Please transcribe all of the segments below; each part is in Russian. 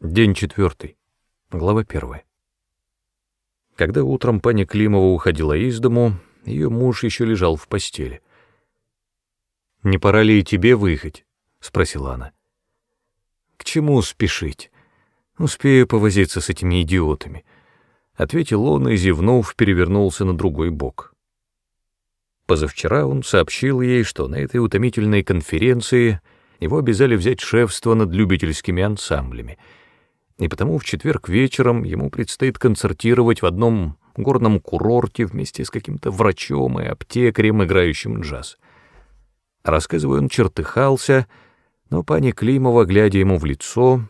День четвертый. Глава первая. Когда утром пани Климова уходила из дому, ее муж еще лежал в постели. «Не пора ли и тебе выехать?» — спросила она. «К чему спешить? Успею повозиться с этими идиотами», — ответил он и, зевнув, перевернулся на другой бок. Позавчера он сообщил ей, что на этой утомительной конференции его обязали взять шефство над любительскими ансамблями — и потому в четверг вечером ему предстоит концертировать в одном горном курорте вместе с каким-то врачом и аптекарем, играющим джаз. Рассказывая, он чертыхался, но пани Климова, глядя ему в лицо,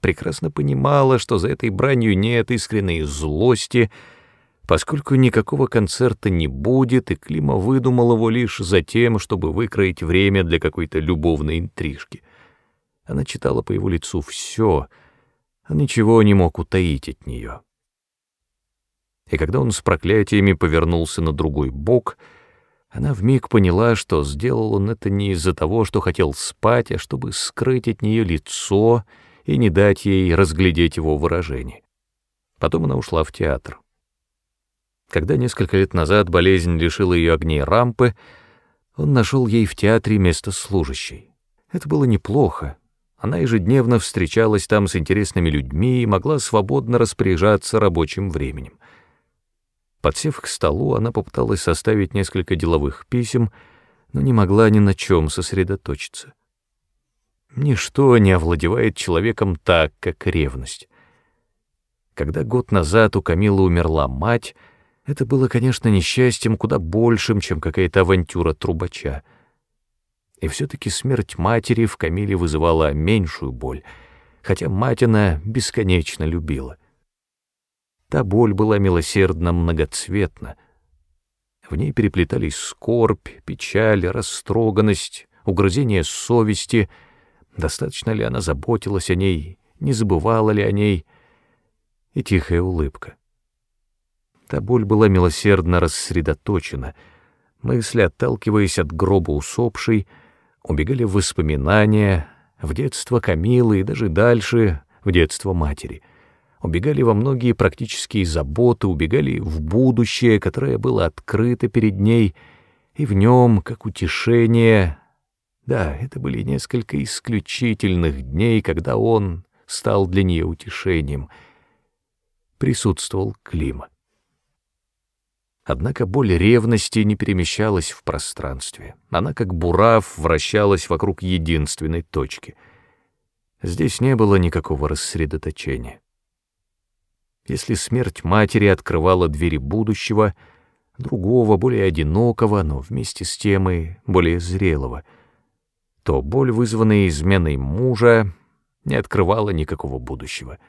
прекрасно понимала, что за этой бранью нет искренней злости, поскольку никакого концерта не будет, и Клима выдумал его лишь за тем, чтобы выкроить время для какой-то любовной интрижки. Она читала по его лицу все — ничего не мог утаить от нее. И когда он с проклятиями повернулся на другой бок, она вмиг поняла, что сделал он это не из-за того, что хотел спать, а чтобы скрыть от нее лицо и не дать ей разглядеть его выражение. Потом она ушла в театр. Когда несколько лет назад болезнь лишила ее огней рампы, он нашел ей в театре место служащей. Это было неплохо, она ежедневно встречалась там с интересными людьми и могла свободно распоряжаться рабочим временем. Подсев к столу, она попыталась составить несколько деловых писем, но не могла ни на чем сосредоточиться. Ничто не овладевает человеком так, как ревность. Когда год назад у Камилы умерла мать, это было, конечно, несчастьем куда большим, чем какая-то авантюра трубача — и все-таки смерть матери в Камиле вызывала меньшую боль, хотя мать она бесконечно любила. Та боль была милосердно многоцветна. В ней переплетались скорбь, печаль, растроганность, угрызение совести. Достаточно ли она заботилась о ней, не забывала ли о ней, и тихая улыбка. Та боль была милосердно рассредоточена, мысли, отталкиваясь от гроба усопшей, — убегали в воспоминания, в детство Камилы и даже дальше, в детство матери. Убегали во многие практические заботы, убегали в будущее, которое было открыто перед ней, и в нем, как утешение... Да, это были несколько исключительных дней, когда он стал для нее утешением. Присутствовал Клима. Однако боль ревности не перемещалась в пространстве. Она, как бурав, вращалась вокруг единственной точки. Здесь не было никакого рассредоточения. Если смерть матери открывала двери будущего, другого, более одинокого, но вместе с тем и более зрелого, то боль, вызванная изменой мужа, не открывала никакого будущего —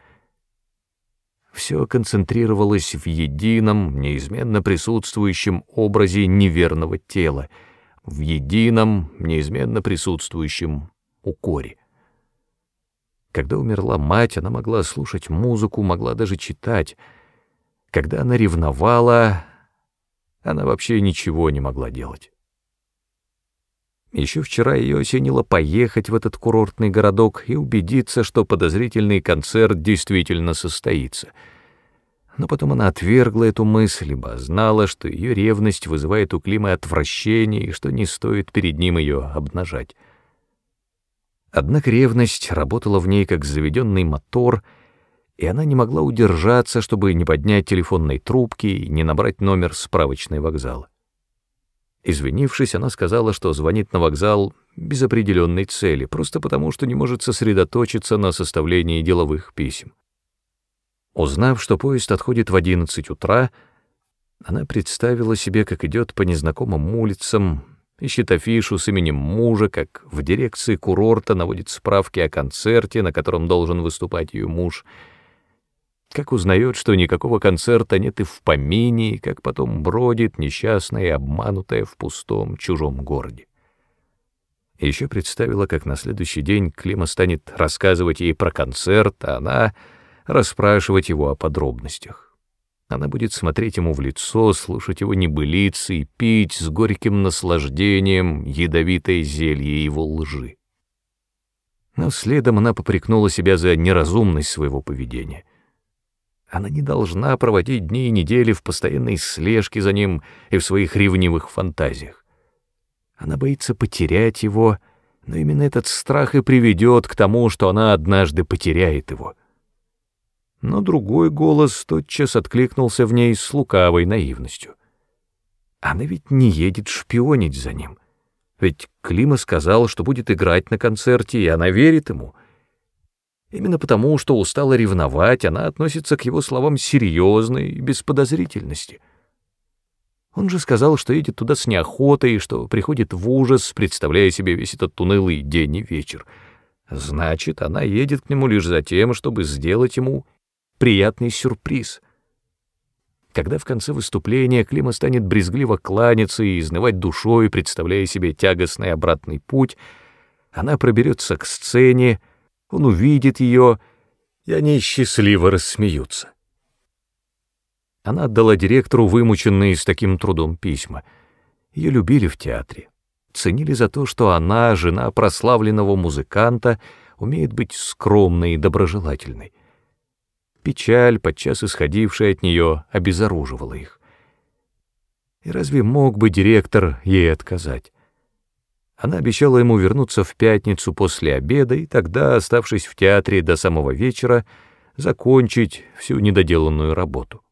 все концентрировалось в едином, неизменно присутствующем образе неверного тела, в едином, неизменно присутствующем укоре. Когда умерла мать, она могла слушать музыку, могла даже читать. Когда она ревновала, она вообще ничего не могла делать. Еще вчера ее осенило поехать в этот курортный городок и убедиться, что подозрительный концерт действительно состоится. Но потом она отвергла эту мысль, ибо знала, что ее ревность вызывает у Климы отвращение и что не стоит перед ним ее обнажать. Однако ревность работала в ней как заведенный мотор, и она не могла удержаться, чтобы не поднять телефонной трубки и не набрать номер справочной вокзала. Извинившись, она сказала, что звонит на вокзал без определенной цели, просто потому, что не может сосредоточиться на составлении деловых писем. Узнав, что поезд отходит в 11 утра, она представила себе, как идет по незнакомым улицам, ищет афишу с именем мужа, как в дирекции курорта наводит справки о концерте, на котором должен выступать ее муж — как узнает, что никакого концерта нет и в помине, и как потом бродит несчастная и обманутая в пустом чужом городе. Еще представила, как на следующий день Клима станет рассказывать ей про концерт, а она расспрашивать его о подробностях. Она будет смотреть ему в лицо, слушать его небылицы и пить с горьким наслаждением ядовитое зелье его лжи. Но следом она попрекнула себя за неразумность своего поведения. Она не должна проводить дни и недели в постоянной слежке за ним и в своих ревнивых фантазиях. Она боится потерять его, но именно этот страх и приведет к тому, что она однажды потеряет его. Но другой голос тотчас откликнулся в ней с лукавой наивностью. Она ведь не едет шпионить за ним. Ведь Клима сказал, что будет играть на концерте, и она верит ему — Именно потому, что устала ревновать, она относится к его словам серьезно и без подозрительности. Он же сказал, что едет туда с неохотой, что приходит в ужас, представляя себе весь этот унылый день и вечер. Значит, она едет к нему лишь за тем, чтобы сделать ему приятный сюрприз. Когда в конце выступления Клима станет брезгливо кланяться и изнывать душой, представляя себе тягостный обратный путь, она проберется к сцене, он увидит ее, и они счастливо рассмеются. Она отдала директору вымученные с таким трудом письма. Ее любили в театре, ценили за то, что она, жена прославленного музыканта, умеет быть скромной и доброжелательной. Печаль, подчас исходившая от нее, обезоруживала их. И разве мог бы директор ей отказать? Она обещала ему вернуться в пятницу после обеда и тогда, оставшись в театре до самого вечера, закончить всю недоделанную работу.